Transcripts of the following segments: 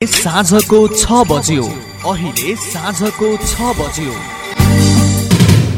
साँझको छ बज्यो। अहिले साँझको छ बज्यो।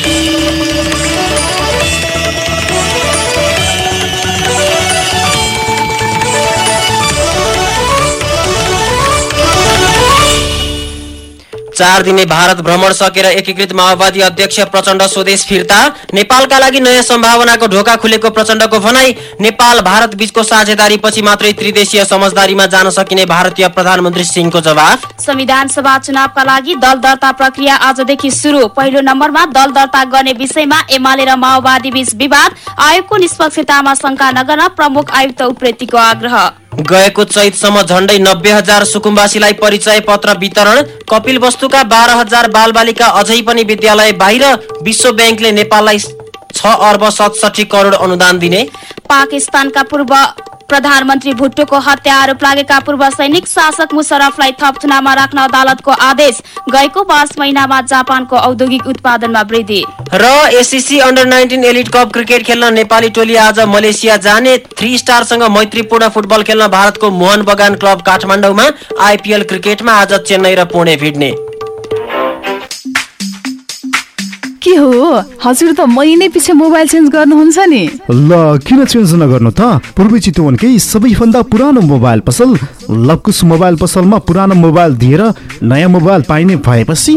हल चार दिने भारत भ्रमण सकेर एकीकृत माओवादी अध्यक्ष प्रचण्ड स्वदेश फिर्ता नेपालका लागि नयाँ सम्भावनाको ढोका खुलेको प्रचण्डको भनाई नेपाल भारत बीचको साझेदारी पछि मात्रै त्रिदेशीय समझदारीमा जान सकिने भारतीय प्रधानमन्त्री सिंहको जवाफ। संविधान सभा चुनावका लागि दल दर्ता प्रक्रिया आजदेखि सुरु। पहिलो नम्बरमा दल दर्ता गर्ने विषयमा एमाले र माओवादी बीच विवाद आयोगको निष्पक्षतामा शंका नगर्न प्रमुख आयुक्त उप्रेतीको आग्रह। गएको चैतसम्म झण्डै नब्बे हजार सुकुम्बासीलाई परिचय पत्र वितरण। कपिल वस्तुका बाह्र हजार बालबालिका अझै पनि विद्यालय बाहिर विश्व ब्याङ्कले नेपाललाई छ अर्ब सतसठी करोड अनुदान दिने। पाकिस्तानका पूर्व प्रधानमन्त्री भुट्टोको हत्या आरोप लागेका पूर्व सैनिक शासक मुशरफलाई थप चुनावमा राख्न अदालतको आदेश गएको पाँच महिनामा जापानको औद्योगिक उत्पादनमा वृद्धि। र ACC under nineteen elite cup cricket खेल्न नेपाली टोली आज मलेसिया जाने। थ्री स्टारसँग मैत्रीपूर्ण फुटबल खेल्न भारतको मोहन बगान क्लब काठमाडौँमा। आइपिएल क्रिकेटमा आज चेन्नई र पुणे भिड्ने। के हो? हजुर त महिनै पछि मोबाइल चेन्ज गर्नुहुन्छ नि। ल किन चेन्ज नगर्नु त? पूर्वी चितवनकै सबैभन्दा पुरानो मोबाइल पसल लकुस मोबाइल पसलमा पुरानो मोबाइल दिएर नयाँ मोबाइल पाइने भएपछि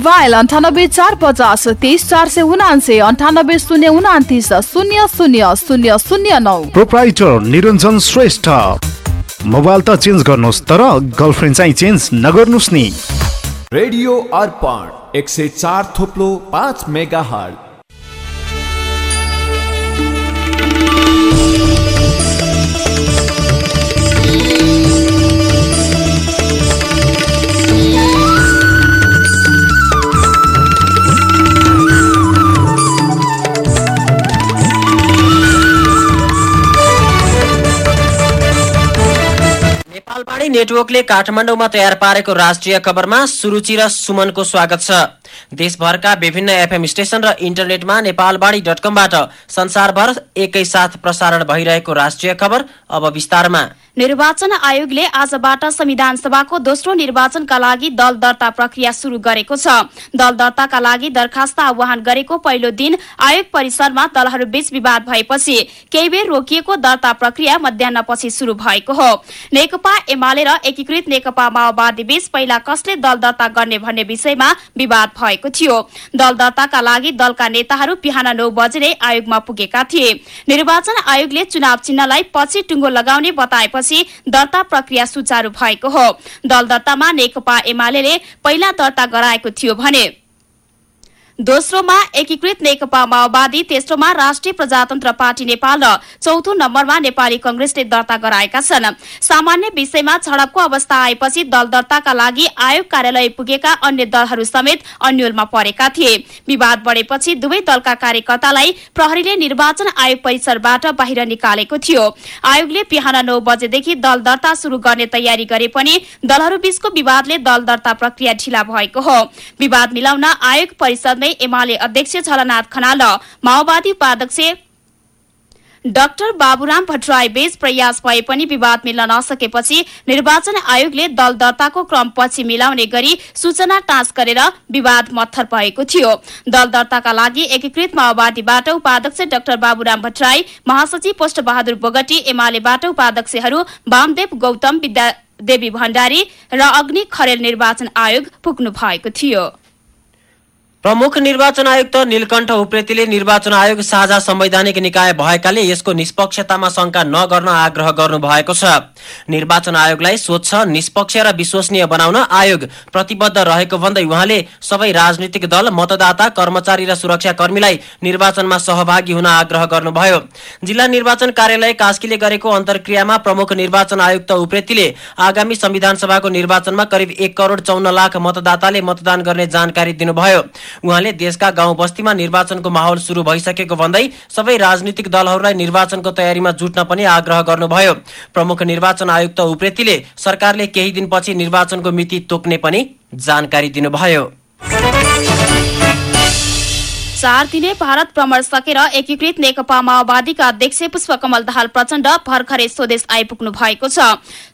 मोबाइल अन्ठानब्बे चार पचास तेइस चार सय उनान्से अन्ठानब्बे शून्य उनातिस शून्य शून्य शून्य शून्य नौ। प्रोप्राइटर निरञ्जन श्रेष्ठ। मोबाइल त चेन्ज गर्नुहोस् तर गर्लफ्रेन्ड चाहिँ चेन्ज नगर्नुहोस् नि। रेडियो अर्पण एक सय चार थोप्लो पाँच मेगा हल नेपालवाणी नेटवर्कले काठमाडौँमा तयार पारेको राष्ट्रिय खबरमा सुरुचि र सुमनको स्वागत छ। देशभरका विभिन्न एफएम स्टेशन र इन्टरनेटमा नेपालवाणी डट कमबाट संसारभर एकैसाथ प्रसारण भइरहेको राष्ट्रिय खबर अब विस्तारमा। निर्वाचन आयोगले आजबाट संविधान सभाको दोस्रो निर्वाचनका लागि दल दर्ता प्रक्रिया शुरू गरेको छ। दल दर्ताका लागि दरखास्त आह्वान गरेको पहिलो दिन आयोग परिसरमा दलहरूबीच विवाद भएपछि केही बेर रोकिएको दर्ता प्रक्रिया मध्याहपछि शुरू भएको हो। नेकपा एमाले र एकीकृत नेकपा माओवादी बीच पहिला कसले दल दर्ता गर्ने भन्ने विषयमा विवाद भएको थियो। दल दर्ताका लागि दलका नेताहरू बिहान नौ बजे आयोगमा पुगेका थिए। निर्वाचन आयोगले चुनाव चिन्हलाई पछि टुङ्गो लगाउने बताएपछि दर्ता प्रक्रिया सुचारू भएको हो। दल दर्तामा नेकपा एमाले पहिला दर्ता गराएको थियो भने दोस्रोमा एकीकृत नेकपा माओवादी तेस्रोमा राष्ट्रिय प्रजातन्त्र पार्टी नेपाल र चौथो नम्बरमा नेपाली कंग्रेसले दर्ता गराएका छन्। सामान्य विषयमा झडपको अवस्था आएपछि दल दर्ताका लागि आयोग कार्यालय पुगेका अन्य दलहरू समेत अन्यलमा परेका थिए। विवाद बढेपछि दुवै दलका कार्यकर्तालाई प्रहरीले निर्वाचन आयोग परिसरबाट बाहिर निकालेको थियो। आयोगले बिहान नौ बजेदेखि दल दर्ता शुरू गर्ने तयारी गरे पनि दलहरूबीचको विवादले दल दर्ता प्रक्रिया ढिला भएको हो। विवाद मिलाउन आयोग परिषदमै एमाले अध्यक्ष झलनाथ खनाल माओवादी उपाध्यक्ष डाक्टर बाबुराम भट्टराई बीच प्रयास भए पनि विवाद मिल्न नसकेपछि निर्वाचन आयोगले दल दर्ताको क्रम पछि मिलाउने गरी सूचना टाँच गरेर विवाद मत्थर भएको थियो। दल दर्ताका लागि एकीकृत माओवादीबाट उपाध्यक्ष डाक्टर बाबुराम भट्टराई महासचिव पोष्ट बहादुर बोगटी एमालेबाट उपाध्यक्षहरू वामदेव गौतम विद्या देवी भण्डारी र अग्नि खरेल निर्वाचन आयोग पुग्नु भएको थियो। प्रमुख निर्वाचन आयुक्त नीलकण्ठ उप्रेतीले निर्वाचन आयोग साझा संवैधानिक निकाय भएकाले यसको निष्पक्षतामा शंका नगर्न आग्रह गर्नु भएको छ। निर्वाचन आयोगलाई स्वच्छ निष्पक्ष र विश्वसनीय बनाउन आयोग प्रतिबद्ध रहेको भन्दै उहाँले सबै राजनीतिक दल मतदाता कर्मचारी र सुरक्षा कर्मीलाई निर्वाचनमा सहभागी हुन आग्रह गर्नुभयो। जिल्ला निर्वाचन कार्यालय कास्कीले गरेको अन्तर्क्रियामा प्रमुख निर्वाचन आयुक्त उप्रेतीले आगामी संविधान सभाको निर्वाचनमा करिब एक करोड चौन्न लाख मतदाताले मतदान गर्ने जानकारी दिनुभयो। उहाँले देशका गाउँ बस्तीमा निर्वाचनको माहौल शुरू भइसकेको भन्दै सबै राजनीतिक दलहरूलाई निर्वाचनको तयारीमा जुट्न पनि आग्रह गर्नुभयो। प्रमुख निर्वाचन आयुक्त उप्रेतीले सरकारले केही दिनपछि निर्वाचनको मिति तोक्ने पनि जानकारी दिनुभयो। चार दिने भारत भ्रमण सकेर एकीकृत नेकपा माओवादीका अध्यक्ष पुष्पकमल दाहाल प्रचण्ड भर्खरै स्वदेश आइपुग्नु भएको छ।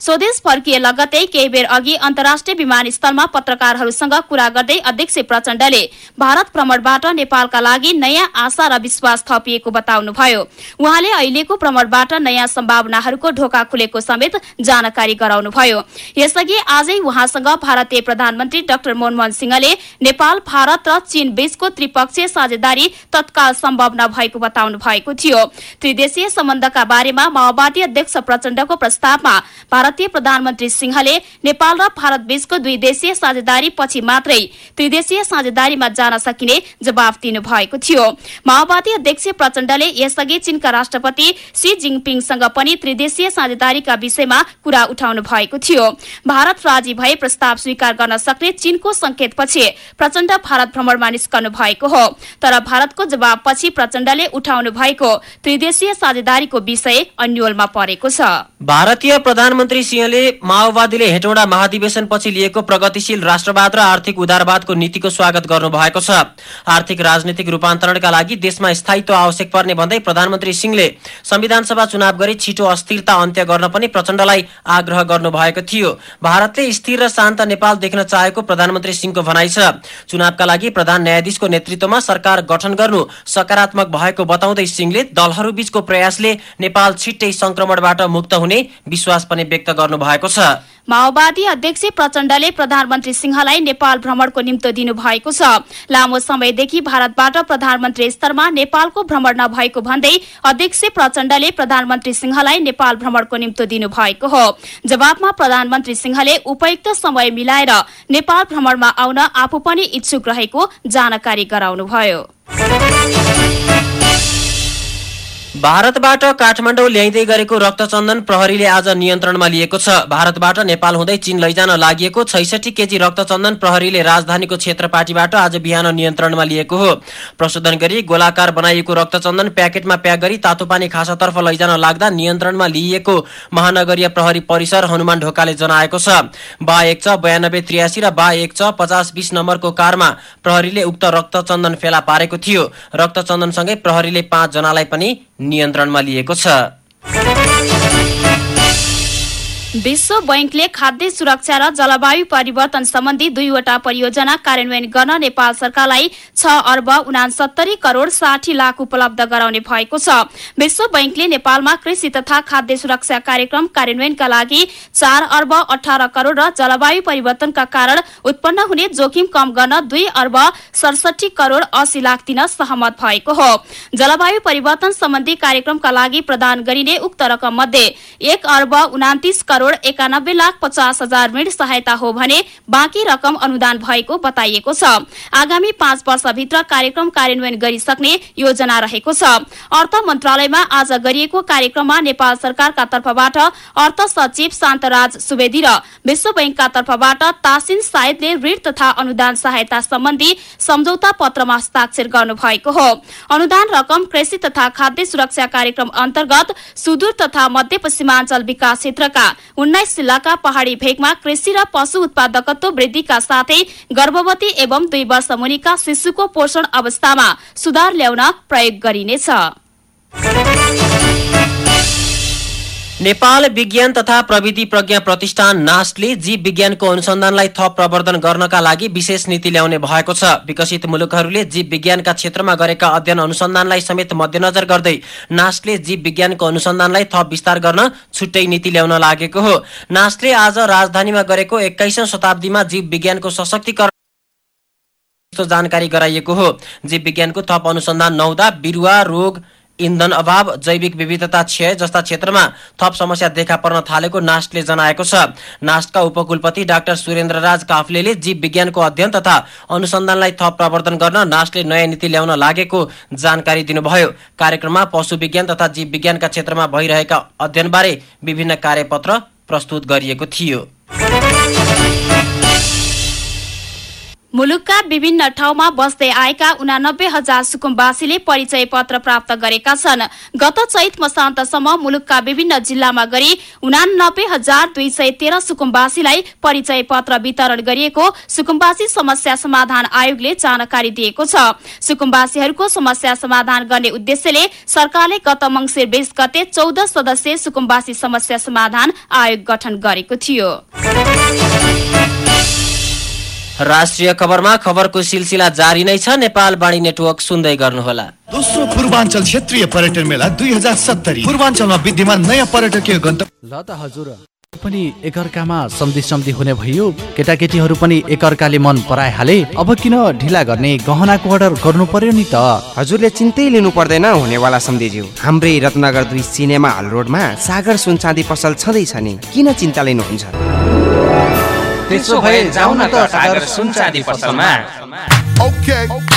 स्वदेश फर्किए लगतै केही बेर अघि अन्तर्राष्ट्रिय विमानस्थलमा पत्रकारहरूसँग कुरा गर्दै अध्यक्ष प्रचण्डले भारत भ्रमणबाट नेपालका लागि नयाँ आशा र विश्वास थपिएको बताउनुभयो। उहाँले अहिलेको भ्रमणबाट नयाँ सम्भावनाहरूको ढोका खुलेको समेत जानकारी गराउनुभयो। यसअघि आजै उहाँसँग भारतीय प्रधानमन्त्री डाक्टर मनमोहन सिंहले नेपाल भारत र चीन बीचको त्रिपक्षीय साझेदारी तत्काल सम्भव नभएको बताउनु भएको थियो। त्रिदेशीय सम्बन्धका बारेमा माओवादी अध्यक्ष प्रचण्डको प्रस्तावमा भारतीय प्रधानमन्त्री सिंहले नेपाल र भारत बीचको दुई देशीय साझेदारी पछि मात्रै त्रिदेशीय साझेदारीमा जान सकिने जवाब दिनु भएको थियो। माओवादी अध्यक्ष प्रचण्डले यसअघि चीनका राष्ट्रपति सी जिङपिङसँग पनि त्रिदेशीय साझेदारीका विषयमा कुरा उठाउनु भएको थियो। भारत राजी भए प्रस्ताव स्वीकार गर्न सक्ने चीनको संकेतपछि प्रचण्ड भारत भ्रमणमा निस्कनु भएको हो। तर भारतको जवाबपछि प्रचण्डले उठाउनु भएको त्रिदेशीय साझेदारीको विषय अन्यलमा परेको छ। भारतीय प्रधानमन्त्री सिंहले माओवादीले हेटौँडा महाधिवेशनपछि लिएको प्रगतिशील राष्ट्रवाद र आर्थिक उदारवादको नीतिको स्वागत गर्नु भएको छ। आर्थिक राजनीतिक रूपान्तरणका लागि देशमा स्थायित्व आवश्यक पर्ने भन्दै प्रधानमन्त्री सिंहले संविधान सभा चुनाव गरी छिटो अस्थिरता अन्त्य गर्न पनि प्रचण्डलाई आग्रह गर्नु भएको थियो। भारतले स्थिर र शान्त नेपाल देख्न चाहेको प्रधानमन्त्री सिंहको भनाइ छ। चुनावका लागि प्रधान न्यायाधीशको नेतृत्वमा सरकार गठन गर्नु सकारात्मक भएको बताउँदै सिंहले दलहरू बीचको प्रयासले नेपाल छिट्टै संक्रमणबाट मुक्त हुने विश्वास पनि व्यक्त गर्नु भएको छ। माओवादी अध्यक्ष प्रचण्डले प्रधानमन्त्री सिंहलाई नेपाल भ्रमणको निम्तो दिनुभएको छ। लामो समयदेखि भारतबाट प्रधानमन्त्री स्तरमा नेपालको भ्रमण नभएको भन्दै अध्यक्ष प्रचण्डले प्रधानमन्त्री सिंहलाई नेपाल भ्रमणको निम्तो दिनुभएको हो। जवाबमा प्रधानमन्त्री सिंहले उपयुक्त समय मिलाएर नेपाल भ्रमणमा आउन आफू पनि इच्छुक रहेको जानकारी गराउनुभयो। Música भारतबाट काठमाडौँ ल्याइँदै गरेको रक्तचन्दन प्रहरीले आज नियन्त्रणमा लिएको छ। भारतबाट नेपाल हुँदै चीन लैजान लागि छैसठी केजी रक्तचन्दन प्रहरीले राजधानीको क्षेत्रपाटीबाट आज बिहान नियन्त्रणमा लिएको हो। प्रशोधन गरी गोलाकार बनाइएको रक्तचन्दन प्याकेटमा प्याक गरी तातोपानी खासातर्फ लैजान लाग्दा नियन्त्रणमा लिइएको महानगरीय प्रहरी परिसर हनुमान ढोकाले जनाएको छ। बा एक छ बयानब्बे त्रियासी र बा एक छ पचास बिस नम्बरको कारमा प्रहरीले उक्त रक्तचन्दन फेला पारेको थियो। रक्तचन्दनसँगै प्रहरीले पाँचजनालाई पनि नियन्त्रणमा लिएको छ। विश्व बैंकले खाद्य सुरक्षा र जलवायु परिवर्तन सम्बन्धी दुईवटा परियोजना कार्यान्वयन गर्न नेपाल सरकारलाई छ अर्ब उनासत्तरी करोड़ साठी लाख उपलब्ध गराउने भएको छ। विश्व बैंकले नेपालमा कृषि तथा खाद्य सुरक्षा कार्यक्रम कार्यान्वयनका लागि चार अर्ब अठार करोड़ र जलवायु परिवर्तनका कारण उत्पन्न हुने जोखिम कम गर्न दुई अर्ब सडसठी करोड़ अस्सी लाख दिन सहमत भएको हो। जलवायु परिवर्तन सम्बन्धी कार्यक्रमका लागि प्रदान गरिने उक्त रकम मध्ये एक अर्ब उनातिस करोड़ एकानब्बे लाख पचास हजार ऋण सहायता हो भने बाँकी रकम अनुदान भएको बताइएको छ। आगामी पाँच वर्षभित्र कार्यक्रम कार्यान्वयन गरिसक्ने योजना रहेको छ। अर्थ मन्त्रालयमा आज गरिएको कार्यक्रममा नेपाल सरकारका तर्फबाट अर्थ सचिव शान्तराज सुवेदी र विश्व बैंकका तर्फबाट तासिन सायदले ऋण तथा अनुदान सहायता सम्बन्धी सम्झौता पत्रमा हस्ताक्षर गर्नुभएको हो। अनुदान रकम कृषि तथा खाद्य सुरक्षा कार्यक्रम अन्तर्गत सुदूर तथा मध्यपश्चिमाञ्चल विकास क्षेत्रका उन्नाइस जिल्लाका पहाड़ी भेगमा कृषि र पशु उत्पादकत्व वृद्धिका साथै गर्भवती एवं दुई वर्ष मुनिका शिशुको पोषण अवस्थामा सुधार ल्याउन प्रयोग गरिनेछ। नेपाल विज्ञान तथा प्रविधि प्रज्ञा प्रतिष्ठान नास्टले जीव विज्ञानको अनुसन्धानलाई थप प्रवर्धन गर्नका लागि विशेष नीति ल्याउने भएको छ। विकसित मुलुकहरूले जीव विज्ञानका क्षेत्रमा गरेका अध्ययन अनुसन्धानलाई समेत मध्यनजर गर्दै नास्टले जीव विज्ञानको अनुसन्धानलाई थप विस्तार गर्न छुट्टै नीति ल्याउन लागेको हो। नास्टले आज राजधानीमा गरेको एक्काइसौँ शताब्दीमा जीव विज्ञानको सशक्तिकरण जानकारी गराइएको हो। जीव विज्ञानको थप अनुसन्धान नहुँदा बिरुवा रोग इन्धन अभाव जैविक विविधता क्षय जस्ता क्षेत्रमा थप समस्या देखा पर्न थालेको नास्टले जनाएको छ। नास्टका उपकुलपति डाक्टर सुरेन्द्र राज काफ्लेले जीव विज्ञानको अध्ययन तथा अनुसन्धानलाई थप प्रवर्धन गर्न नास्टले नयाँ नीति ल्याउन लागेको जानकारी दिनुभयो। कार्यक्रममा पशु विज्ञान तथा जीव विज्ञानका क्षेत्रमा भइरहेका अध्ययनबारे विभिन्न कार्यपत्र प्रस्तुत गरिएको थियो। मुलुकका विभिन्न ठाउँमा बस्दै आएका उनानब्बे हजार सुकुम्बासीले परिचय पत्र प्राप्त गरेका छन्। गत चैत मसान्तसम्म मुलुकका विभिन्न जिल्लामा गरी उनानब्बे हजार दुई सय तेह्र सुकुम्बासीलाई परिचय पत्र वितरण गरिएको सुकुम्बासी समस्या समाधान आयोगले जानकारी दिएको छ। सुकुम्बासीहरूको समस्या समाधान गर्ने उद्देश्यले सरकारले गत मंगिर बीस गते चौध सदस्यीय सुकुम्बासी समस्या समाधान आयोग गठन गरेको थियो। राष्ट्रिय खबरमा खबरको सिलसिला जारी नै छ। नेपाल बाणी नेटवर्क सुन्दै गर्नुहोला। दोस्रो पूर्वाञ्चल क्षेत्रीय पर्यटन मेला दुई हजार सत्तरी। पूर्वाञ्चलमा विद्यमान नयाँ पर्यटकीय गन्तव्य ल त हजुर। पनि एकअर्कामा सम्धि सम्धि हुने भयो। केटाकेटीहरू पनि एकअर्काले मन पराइहाले। अब किन ढिला गर्ने गहनाको अर्डर गर्नु पर्यो नि त? हजुरले चिन्तै लिनु पर्दैन हुनेवाला सम्धिज्यू। हाम्रै रत्नगर दुई सिनेमा हल रोडमा सागर सुनचाँदी पसल छँदैछ नि। किन चिन्ता लिनुहुन्छ? त्यसो भए जाउँ न त सागर सुनचाँदी पसलमा।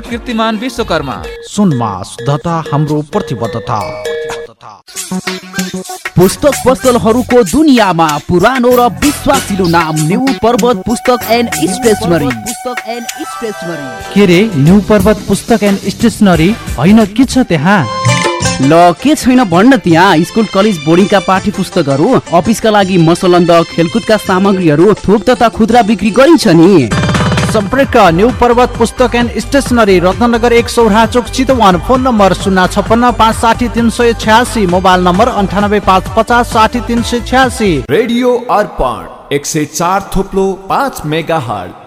कीर्तिमान विश्वकर्मा। सुनमा शुद्धता हाम्रो प्रतिबद्धता। पुस्तक पसलहरूको दुनियाँमा पुरानो र विश्वासिलो नाम new Parbat Pustak and stationery. Pustak and stationery के रे न्यू पर्वत पुस्तक एन्ड स्टेसनरी? होइन के छ त्यहाँ? ल के छैन भन्न त्यहाँ? स्कुल कलेज बोर्डिङका पाठ्य पुस्तकहरू अफिसका लागि मसलन्द खेलकुदका सामग्रीहरू थोक तथा खुद्रा बिक्री गरिन्छ नि। सम्पर्क न्यू पर्वत पुस्तक एन्ड स्टेसनरी रत्नगर एक सौरा चोक चितवन। फोन नम्बर शून्य छप्पन्न पाँच साठी तिन सय छ्यासी। मोबाइल नम्बर अन्ठानब्बे पाँच पचास साठी तिन सय छ्यासी। रेडियो अर्पण एक सय चार थोप्लो पाँच मेगा हट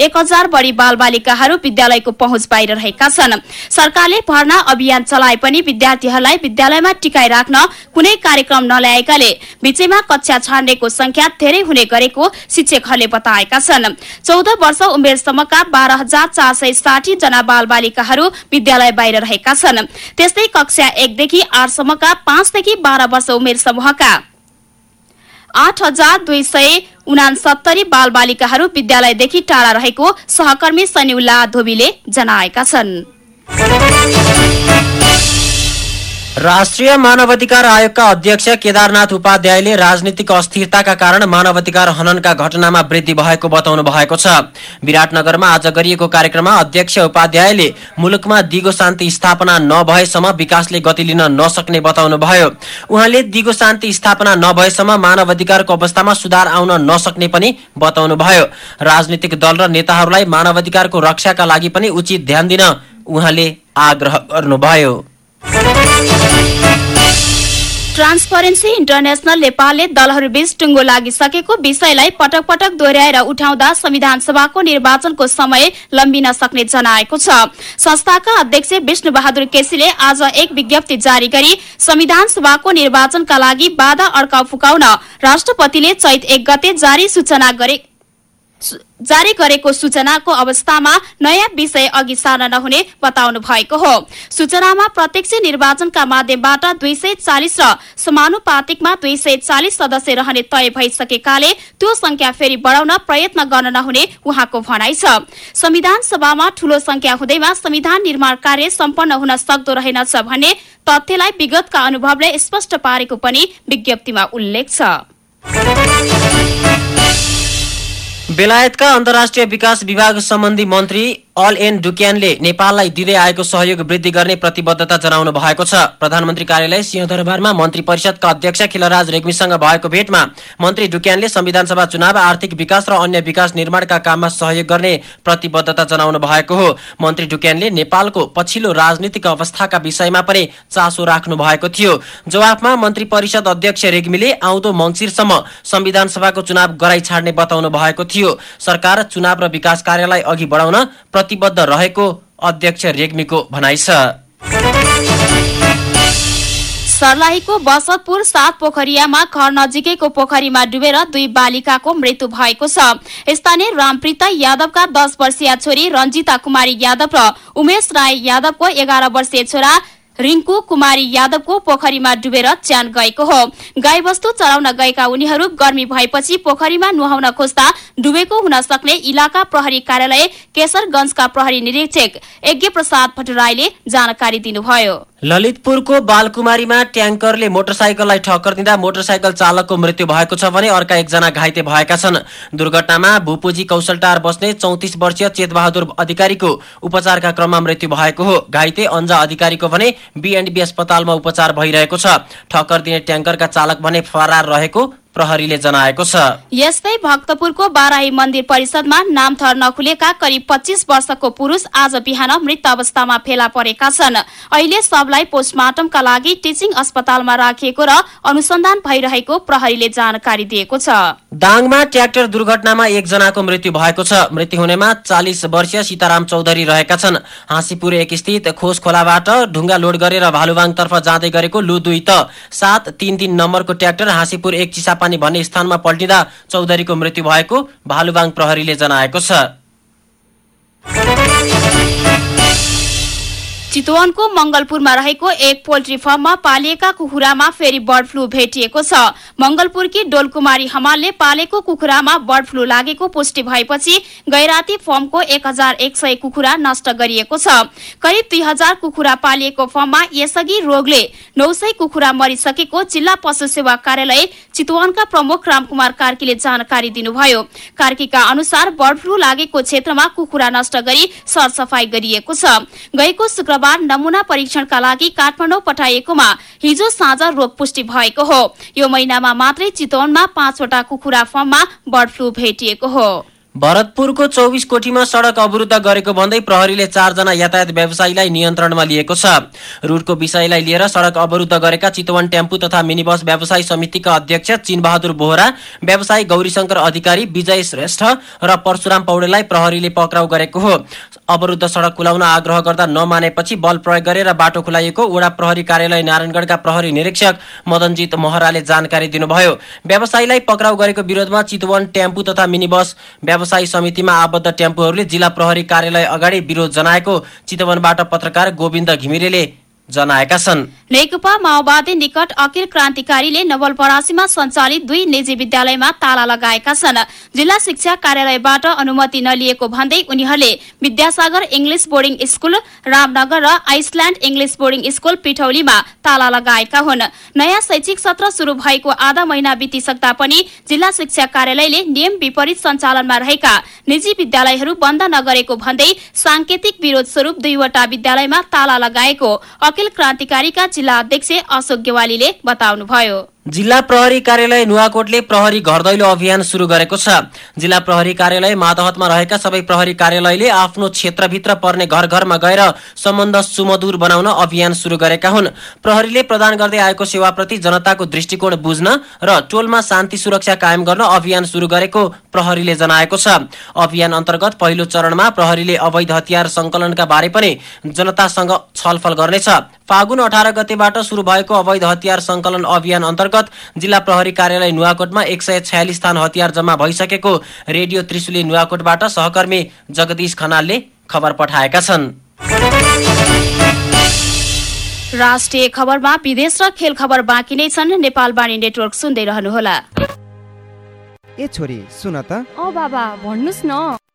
एक हजार बढी बाल बालिकाहरू विद्यालयको पहुँच बाहिर रहेका छन्। सरकारले भर्ना अभियान चलाए पनि विद्यार्थीहरूलाई विद्यालयमा टिकाइ राख्न कुनै कार्यक्रम नल्याएकाले बीचैमा कक्षा छाड्नेको संख्या धेरै हुने गरेको शिक्षकहरूले बताएका छन्। चौध वर्ष उमेरसम्मका बाह्र हजार चार सय साठी जना बाल बालिकाहरू विद्यालय बाहिर रहेका छन्। त्यस्तै कक्षा एकदेखि आठसम्मका पाँचदेखि बाह्र वर्ष उमेर समूहका आठ हजार दुई सय उनासत्तरी बाल बालिकाहरू विद्यालयदेखि टाढा रहेको सहकर्मी सनिउल्ला धोबीले जनाएका छन्। राष्ट्रिय मानवाधिकार आयोगका अध्यक्ष केदारनाथ उपाध्यायले राजनीतिक अस्थिरताका कारण मानवाधिकार हननका घटनामा वृद्धि भएको बताउनु भएको छ। विराटनगरमा आज गरिएको कार्यक्रममा अध्यक्ष उपाध्यायले मुलुकमा दिगो शान्ति स्थापना नभएसम्म विकासले गति लिन नसक्ने बताउनु भयो। उहाँले दिगो शान्ति स्थापना नभएसम्म मानवाधिकारको अवस्थामा सुधार आउन नसक्ने पनि बताउनु भयो। राजनीतिक दल र नेताहरूलाई मानवाधिकारको रक्षाका लागि पनि उचित ध्यान दिन उहाँले आग्रह गर्नुभयो। ट्रान्सपरेन्सी इन्टरनेशनल नेपालले दलहरूबीच टुङ्गो लागिसकेको विषयलाई पटक पटक दोहोऱ्याएर उठाउँदा संविधान सभाको निर्वाचनको समय लम्बिन सक्ने जनाएको छ। संस्थाका अध्यक्ष विष्णु बहादुर केसीले आज एक विज्ञप्ति जारी गरी संविधान सभाको निर्वाचनका लागि बाधा अड्काउ फुकाउन राष्ट्रपतिले चैत एक गते जारी सूचना गरे। जारी गरेको सूचनाको अवस्थामा नयाँ विषय अघि सार्न नहुने बताउनु भएको हो। सूचनामा प्रत्यक्ष निर्वाचनका माध्यमबाट दुई सय चालिस र समानुपातिकमा दुई सय चालिस सदस्य रहने तय भइसकेकाले त्यो संख्या फेरि बढाउन प्रयत्न गर्न नहुने उहाँको भनाइ छ। संविधान सभामा ठूलो संख्या हुँदैमा संविधान निर्माण कार्य सम्पन्न हुन सक्दो रहेनछ भन्ने तथ्यलाई विगतका अनुभवले स्पष्ट पारेको पनि विज्ञप्तिमा उल्लेख छ। बेलायतका अन्तर्राष्ट्रिय विकास विभाग सम्बन्धी मन्त्री अल एन डुक्यानले नेपाललाई दिँदै आएको सहयोग वृद्धि गर्ने प्रतिबद्धता जनाउनु भएको छ। प्रधानमन्त्री कार्यालय सिंहदरबारमा मन्त्री परिषदका अध्यक्ष खिलराज रेग्मीसँग भएको भेटमा मन्त्री डुक्यानले संविधान सभा चुनाव आर्थिक विकास र अन्य विकास निर्माणका काममा सहयोग गर्ने प्रतिबद्धता जनाउनु भएको हो। मन्त्री डुक्यानले नेपालको पछिल्लो राजनीतिक अवस्थाका विषयमा पनि चासो राख्नु भएको थियो। जवाफमा मन्त्री परिषद अध्यक्ष रेग्मीले आउँदो मङ्सिरसम्म संविधान सभाको चुनाव गराइ छाड्ने बताउनु भएको थियो। सरकार चुनाव र विकास कार्यलाई अघि बढाउन प्रतिबद्ध रहेको अध्यक्ष रेग्मीको भनाइ छ। सर्लाहीको बसतपुर सात पोखरियामा घर नजिकैको पोखरीमा डुबेर दुई बालिकाको मृत्यु भएको छ। स्थानीय रामप्रीता यादवका दस वर्षीय छोरी रञ्जिता कुमारी यादव र उमेश राई यादवको एघार वर्षीय छोरा रिङ्कु कुमारी यादवको पोखरीमा डुबेर च्यान गएको हो। गाई वस्तु चराउन गएका उनीहरू गर्मी भएपछि पोखरीमा नुहाउन खोज्दा डुबेको हुन सक्ने इलाका प्रहरी कार्यालय केशरगंजका प्रहरी निरीक्षक यज्ञ प्रसाद भट्टराईले जानकारी दिनुभयो। ललितपुरको बालकुमारीमा ट्याङ्करले मोटरसाइकललाई ठक्कर दिँदा मोटरसाइकल चालकको मृत्यु भएको छ भने अर्का एकजना घाइते भएका छन्। दुर्घटनामा भूपुजी कौशलटार बस्ने चौतिस वर्षीय चेतबहादुर अधिकारीको उपचारका क्रममा मृत्यु भएको हो। घाइते अन्जा अधिकारीको भने बिएनडीबी अस्पतालमा उपचार भइरहेको छ। ठक्कर दिने ट्याङ्करका चालक भने फरार रहेको प्रहरीले जनाएको छ। यस्तै भक्तपुरको बाराही मन्दिर परिषदमा नामथर नखुलेका करिब पच्चिस वर्षको पुरूष आज बिहान मृत अवस्थामा फेला परेका छन्। अहिले सबलाई पोस्टमार्टमका लागि टिचिङ अस्पतालमा राखिएको र अनुसन्धान भइरहेको प्रहरीले जानकारी दिएको छ। दाङमा ट्र्याक्टर दुर्घटनामा एकजनाको मृत्यु भएको छ। मृत्यु हुनेमा चालिस वर्षीय सीताराम चौधरी रहेका छन्। हाँसीपुर एक स्थित खोस खोलाबाट ढुङ्गा लोड गरेर भालुवाङतर्फ जाँदै गरेको लु दुई त सात तीन तीन नम्बरको ट्र्याक्टर हाँसीपुर एक चिसापानी भन्ने स्थानमा पल्टिँदा चौधरीको मृत्यु भएको भालुवाङ प्रहरीले जनाएको छ। चितवनको मंगलपुरमा रहेको एक पोल्ट्री फार्ममा पालिएका कुखुरामा फेरि बर्ड फ्लू भेटिएको छ। मंगलपुरकी डोलकुमारी हमालले पालेको कुखुरामा बर्ड फ्लू लागेको पुष्टि भएपछि गैराती फर्मको एक हजार एक सय कुखुरा नष्ट गरिएको छ। करिब दुई हजार कुखुरा पालिएको फर्ममा यसअघि रोगले नौ सय कुखुरा मरिसकेको जिल्ला पशु सेवा कार्यालय चितवनका प्रमुख रामकुमार कार्कीले जानकारी दिनुभयो। कार्कीका अनुसार बर्ड फ्लू लागेको क्षेत्रमा कुखुरा नष्ट गरी सरसफाई गरिएको छ। गएको शुक्रबार नमूना परीक्षणका लागि काठमाडौँ पठाइएकोमा हिजो साँझ रोग पुष्टि भएको हो। यो महिनामा मात्रै चितवनमा पाँचवटा कुखुरा फर्ममा बर्ड फ्लू भेटिएको हो। भरतपुरको चौबिस कोठीमा सडक अवरुद्ध गरेको भन्दै प्रहरीले चारजना यातायात व्यवसायीलाई नियन्त्रणमा लिएको छ। रूटको विषयलाई लिएर सडक अवरुद्ध गरेका चितवन टेम्पू तथा मिनी बस व्यवसायी समितिका अध्यक्ष चिनबहादुर बोहरा व्यवसायी गौरीशंकर अधिकारी विजय श्रेष्ठ र परशुराम पौडेललाई प्रहरीले पक्राउ गरेको हो। अवरुद्ध सडक खुलाउन आग्रह गर्दा नमानेपछि बल प्रयोग गरेर बाटो खुलाइएको वडा प्रहरी कार्यालय नारायणगढका प्रहरी निरीक्षक मदनजित महराले जानकारी दिनुभयो। व्यवसायीलाई पक्राउ गरेको विरोधमा चितवन टेम्पू तथा मिनी बस व्यवसायी समितिमा आबद्ध टेम्पूहरूले जिल्ला प्रहरी कार्यालय अगाडि विरोध जनाएको चितवनबाट पत्रकार गोविन्द घिमिरेले जनाएका छन्। नेकपा माओवादी निकट अखिल क्रान्तिकारीले नवलपरासीमा सञ्चालित दुई निजी विद्यालयमा ताला लगाएका छन्। जिल्ला शिक्षा कार्यालयबाट अनुमति नलिएको भन्दै उनीहरूले Vidyasagar English boarding school Ramnagar र आइसल्याण्ड इङ्ग्लिस बोर्डिङ स्कूल पिठौलीमा ताला लगाएका हुन्। नयाँ शैक्षिक सत्र शुरू भएको आधा महिना बितिसक्दा पनि जिल्ला शिक्षा कार्यालयले नियम विपरीत सञ्चालनमा रहेका निजी विद्यालयहरू बन्द नगरेको भन्दै सांकेतिक विरोध स्वरूप दुईवटा विद्यालयमा ताला लगाएको अखिल क्रान्तिकारीका जिल्ला अध्यक्ष अशोक गेवालीले बताउनुभयो। जिल्ला प्रहरी कार्यालय नुवाकोटले प्रहरी घर दैलो अभियान शुरू गरेको छ। जिल्ला प्रहरी कार्यालय मातहतमा रहेका सबै प्रहरी कार्यालयले आफ्नो क्षेत्रभित्र पर्ने घर घरमा गएर सम्बन्ध सुमधुर बनाउन अभियान शुरू गरेका हुन्। प्रहरीले प्रदान गर्दै आएको सेवाप्रति जनताको दृष्टिकोण बुझ्न र टोलमा शान्ति सुरक्षा कायम गर्न अभियान शुरू गरेको प्रहरीले जनाएको छ। अभियान अन्तर्गत पहिलो चरणमा प्रहरीले अवैध हतियार संकलनका बारे पनि जनतासँग छलफल गर्नेछ। फागुन अठार गतेबाट शुरू भएको अवैध हतियार संकलन अभियान अन्तर्गत जिल्ला प्रहरी कार्यालय नुवाकोटमा एक सय छयालिस स्थान हतियार जम्मा भइसकेको रेडियो त्रिशुली नुवाकोटबाट सहकर्मी जगदीश खनालले खबर पठाएका छन्। राष्ट्रिय खबरमा विदेश र खेल खबर बाँकी नै छन्। नेपाल बाणी नेटवर्क सुन्दै रहनुहोला। ए छोरी सुन त। अ बाबा भन्नुहोस् न।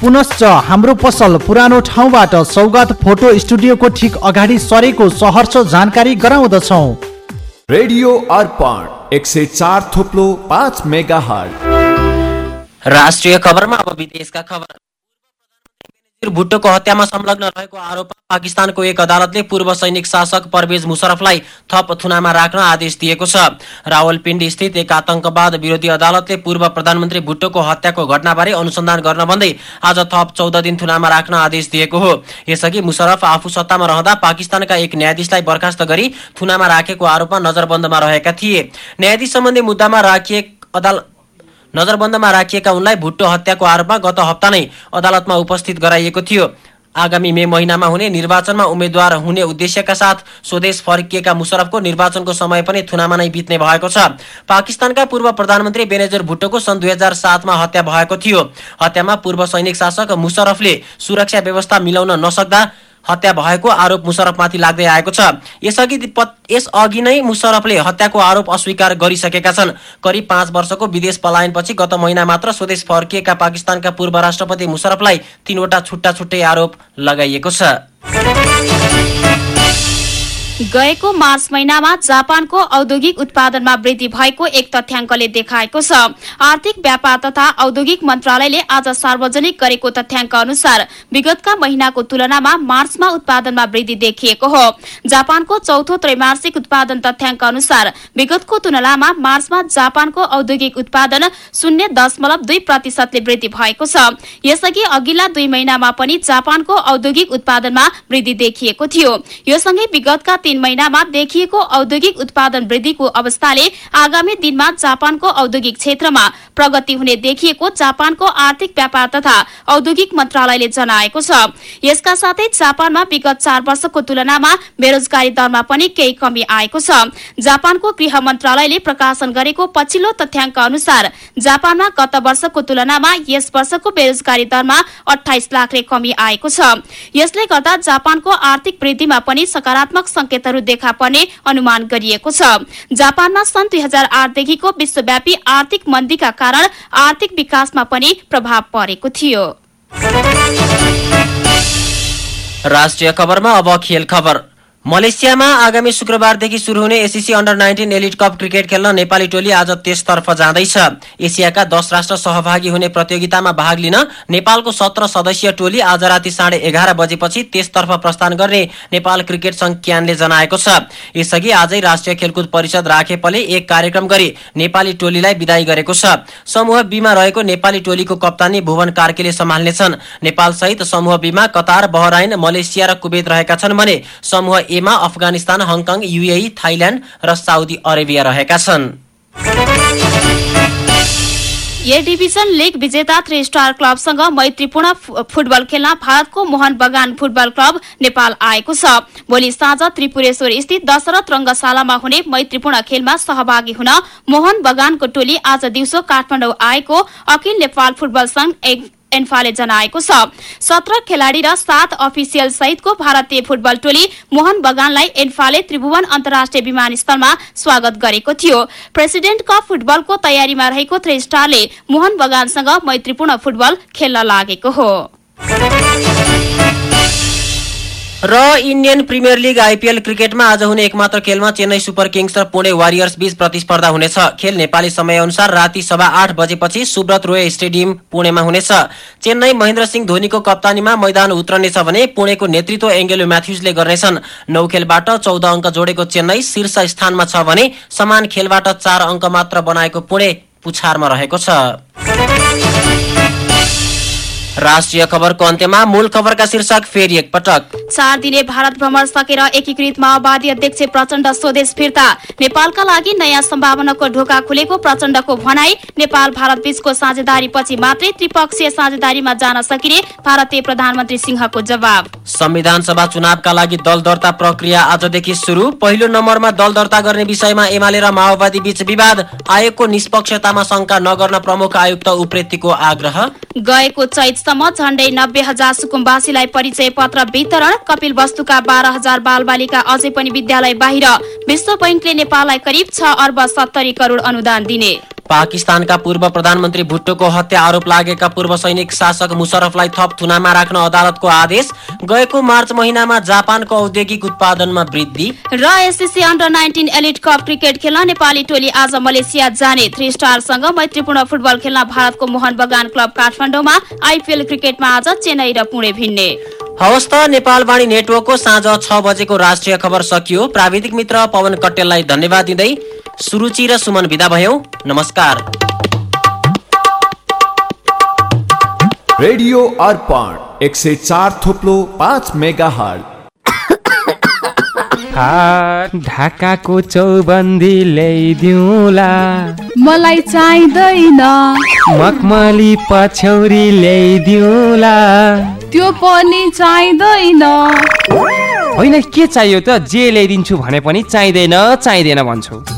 पुनश्च हाम्रो पसल पुरानो ठाउँबाट सौगात फोटो स्टुडियोको ठिक अगाडि सरेको सहर्ष जानकारी गराउँदछौ। रेडियो अर्पण एक सय चार थोप्लो पाँच मेगा राष्ट्रिय खबरमा अब विदेशका खबर। भुट्टोको हत्यामा संलग्न रहेको आरोपमा पाकिस्तानको एक अदालतले पूर्व सैनिक शासक परवेज मुशरफलाई थप थुनामा राख्न आदेश दिएको छ। रावलपिण्डी स्थित एक आतंकवाद विरोधी अदालतले पूर्व प्रधानमन्त्री भुट्टोको हत्याको घटनाबारे अनुसन्धान गर्न भन्दै आज थप चौध दिन थुनामा राख्न आदेश दिएको हो। यसअघि मुशरफ आफू सत्तामा रहँदा पाकिस्तानका एक न्यायाधीशलाई बर्खास्त गरी थुनामा राखेको आरोपमा नजरबन्दमा रहेका थिए। न्यायाधीश सम्बन्धी मुद्दामा राखिए अदालत नजरबन्दमा राखिएका उनलाई भुट्टो हत्याको आरोपमा गत हप्ता नै अदालतमा उपस्थित गराइएको थियो। आगामी मे महिनामा हुने निर्वाचनमा उम्मेद्वार हुने उद्देश्यका साथ स्वदेश फर्किएका मुशरफको निर्वाचनको समय पनि थुनामा नै बित्ने भएको छ। पाकिस्तानका पूर्व प्रधानमन्त्री बेनेजर भुट्टोको सन् दुई हजार सातमा हत्या भएको थियो। हत्यामा पूर्व सैनिक शासक मुशरफले सुरक्षा व्यवस्था मिलाउन नसक्दा हत्या भएको आरोप मुशरफमाथि लाग्दै आएको छ। यसअघि यसअघि नै मुशरफले हत्याको आरोप अस्वीकार गरिसकेका छन्। करिब पाँच वर्षको विदेश पलायनपछि गत महिना मात्र स्वदेश फर्किएका पाकिस्तानका पूर्व राष्ट्रपति मुशरफलाई तीनवटा छुट्टा छुट्टै आरोप लगाइएको छ। गएको मार्च महिनामा जापानको औद्योगिक उत्पादनमा वृद्धि भएको एक तथ्याङ्कले देखाएको छ। आर्थिक व्यापार तथा औद्योगिक मन्त्रालयले आज सार्वजनिक गरेको तथ्याङ्क अनुसार विगतका महिनाको तुलनामा मार्चमा उत्पादनमा वृद्धि देखिएको हो। जापानको चौथो त्रैमासिक उत्पादन तथ्याङ्क अनुसार विगतको तुलनामा मार्चमा जापानको औद्योगिक उत्पादन शून्य दशमलव दुई प्रतिशतले वृद्धि भएको छ। यसअघि अघिल्ला दुई महिनामा पनि जापानको औद्योगिक उत्पादनमा वृद्धि देखिएको थियो। यो सँगै विगतका तीन महिनामा देखिएको औद्योगिक उत्पादन वृद्धिको अवस्थाले आगामी दिनमा जापानको औद्योगिक क्षेत्रमा प्रगति हुने देखिएको जापानको आर्थिक व्यापार तथा औद्योगिक मन्त्रालयले जनाएको छ। यसका साथै जापानमा विगत चार वर्षको तुलनामा बेरोजगारी दरमा पनि केही कमी आएको छ। जापानको गृह मन्त्रालयले प्रकाशन गरेको पछिल्लो तथ्याङ्क अनुसार जापानमा गत वर्षको तुलनामा यस वर्षको बेरोजगारी दरमा अठाइस लाखले कमी आएको छ। यसले गर्दा जापानको आर्थिक वृद्धिमा पनि सकारात्मक संकेतहरू देखा पर्ने अनुमान गरिएको छ। जापानमा सन् दुई हजार आठदेखिको विश्वव्यापी आर्थिक मन्दीका कारण आर्थिक विकासमा पनि प्रभाव परेको थियो। राष्ट्रिय खबरमा अब खेल खबर। मलेसियामा आगामी शुक्रबारदेखि शुरू हुने ACC under nineteen elite cup cricket खेल्न नेपाली टोली आज त्यसतर्फ जाँदैछ। एसियाका दस राष्ट्र सहभागी हुने प्रतियोगितामा भाग लिन नेपालको सत्र सदस्यीय टोली आज राति साढे एघार बजेपछि त्यसतर्फ प्रस्थान गर्ने नेपाल क्रिकेट संघ क्यानले जनाएको छ। यसअघि आजै राष्ट्रिय खेलकुद परिषद राखेपले एक कार्यक्रम गरी नेपाली टोलीलाई विदाई गरेको छ। समूह बीमा रहेको नेपाली टोलीको कप्तानी भुवन कार्कीले सम्हाल्नेछन्। नेपाल सहित समूह बीमा कतार बहराइन मलेसिया र कुवेत रहेका छन् भने समूह एमा Afghanistan Hong Kong UAE Thailand र साउदी अरेबिया रहेका छन्। ए डिभिजन लिग विजेता थ्री स्टार क्लबसँग मैत्रीपूर्ण फुटबल खेल्न भारतको मोहन बगान फुटबल क्लब नेपाल आएको छ। भोलि साँझ त्रिपुरेश्वर स्थित दशरथ रंगशालामा हुने मैत्रीपूर्ण खेलमा सहभागी हुन मोहन बगानको टोली आज दिउँसो काठमाडौँ आएको अखिल नेपाल फुटबल संघ एन्फाले जनाएको छ। सत्र खेलाडी र सात अफिसियल सहितको भारतीय फुटबल टोली मोहन बगानलाई एन्फाले त्रिभुवन अन्तर्राष्ट्रिय विमानस्थलमा स्वागत गरेको थियो। प्रेसिडेन्ट कप फुटबलको तयारीमा रहेको थ्री स्टारले मोहन बगानसँग मैत्रीपूर्ण फुटबल खेल्न लागेको हो। र इन्डियन प्रिमियर लिग आइपिएल क्रिकेटमा आज हुने एकमात्र खेलमा चेन्नई सुपर किङ्स र पुणे वारियर्स बीच प्रतिस्पर्धा हुनेछ। खेल नेपाली समयअनुसार राति सभा आठ बजेपछि सुब्रत रोय स्टेडियम पुणेमा हुनेछ। चेन्नई महेन्द्र सिंह धोनीको कप्तानीमा मैदान उत्रनेछ भने पुणेको नेतृत्व एङ्गेलो म्याथ्युजले गर्नेछन्। नौ खेलबाट चौध अङ्क जोडेको चेन्नई शीर्ष स्थानमा छ भने समान खेलबाट चार अङ्क मात्र बनाएको पुणे पुछारमा रहेको छ। राष्ट्रिय खबरको अन्त्यमा मूल खबरका शीर्षक फेरि एकपटक चार दिने भारत भ्रमण सकेर एकीकृत माओवादी अध्यक्ष प्रचण्ड स्वदेश फिर्ता। नेपालका लागि नयाँ सम्भावनाको ढोका खुलेको प्रचण्डको भनाई नेपाल भारत बीचको साझेदारी पछि मात्रै त्रिपक्षीय साझेदारीमा जान सकिने भारतीय प्रधानमन्त्री सिंहको जवाब। संविधान सभा चुनावका लागि दल दर्ता प्रक्रिया आजदेखि सुरु। पहिलो नम्बरमा दल दर्ता गर्ने विषयमा एमाले र माओवादी बीच विवाद आयोगको निष्पक्षतामा शंका नगर्न प्रमुख आयुक्त उप्रेतीको आग्रह। गएको चैतसम्म झण्डै नब्बे हजार सुकुम्बासीलाई परिचय पत्र वितरण कपिल वस्तुका बाह्र हजार बाल बालिका अझै पनि विद्यालय बाहिर। विश्व बैंकले नेपाललाई करिब छ अर्ब सत्तरी करोड़ अनुदान दिने। पाकिस्तानका पूर्व प्रधानमन्त्री भुट्टोको हत्या आरोप लागेका पूर्व सैनिक शासक मुशरफलाई थप थुनामा राख्न अदालतको आदेश। गएको मार्च महिनामा जापानको औद्योगिक उत्पादनमा वृद्धि। र SSC under nineteen elite cup cricket खेल्न नेपाली टोली आज मलेसिया जाने। थ्री स्टारसँग मैत्रीपूर्ण फुटबल खेल्न भारतको मोहन बगान क्लब काठमाडौँमा आइपिएल क्रिकेटमा आज चेन्नई र पुणे भिड्ने हवस् त नेपालवाणी नेटवर्कको साँझ छ बजेको राष्ट्रिय खबर सकियो। प्राविधिक मित्र पवन कटेललाई धन्यवाद दिँदै सुरुचि र सुमन विदा भयौ। नमस्कार। रेडियो अर्पण एक सय चार थोप्लो पाँच मेगा हर्ज ढाकाको चौबन्दी ल्याइदिउँला। मलाई चाहिँदैन। मखमली पछौरी ल्याइदिउँला। त्यो पनि चाहिँदैन। होइन के चाहियो त? जे ल्याइदिन्छु भने पनि चाहिँदैन चाहिँदैन भन्छु।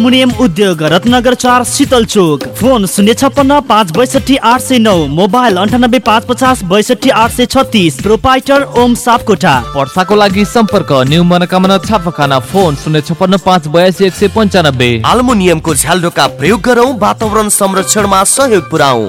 आल्मुनियम उद्योग रत्नगर चार शीतल चोक। फोन शून्य छप्पन्न पाँच बैसठी आठ सय नौ। मोबाइल अन्ठानब्बे पाँच पचास बैसठी आठ सय छत्तिस। प्रोपाइटर ओम सापकोटा वर्षाको लागि सम्पर्क न्यू मनोकामना छापाखाना फोन शून्य छप्पन्न पाँच बयासी एक सय पन्चानब्बे। आल्मुनियमको झ्यालडोका प्रयोग गरौँ वातावरण संरक्षणमा सहयोग पुऱ्याउ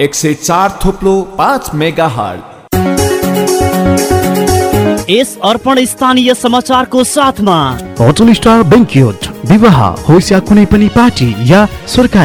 एक सय चार थोप्लो पाँच मेगा यस अर्पण स्थानीय समाचारको साथमा। होटल स्टार बेङ्क्युट विवाह होस् या कुनै पनि पार्टी या सरकारी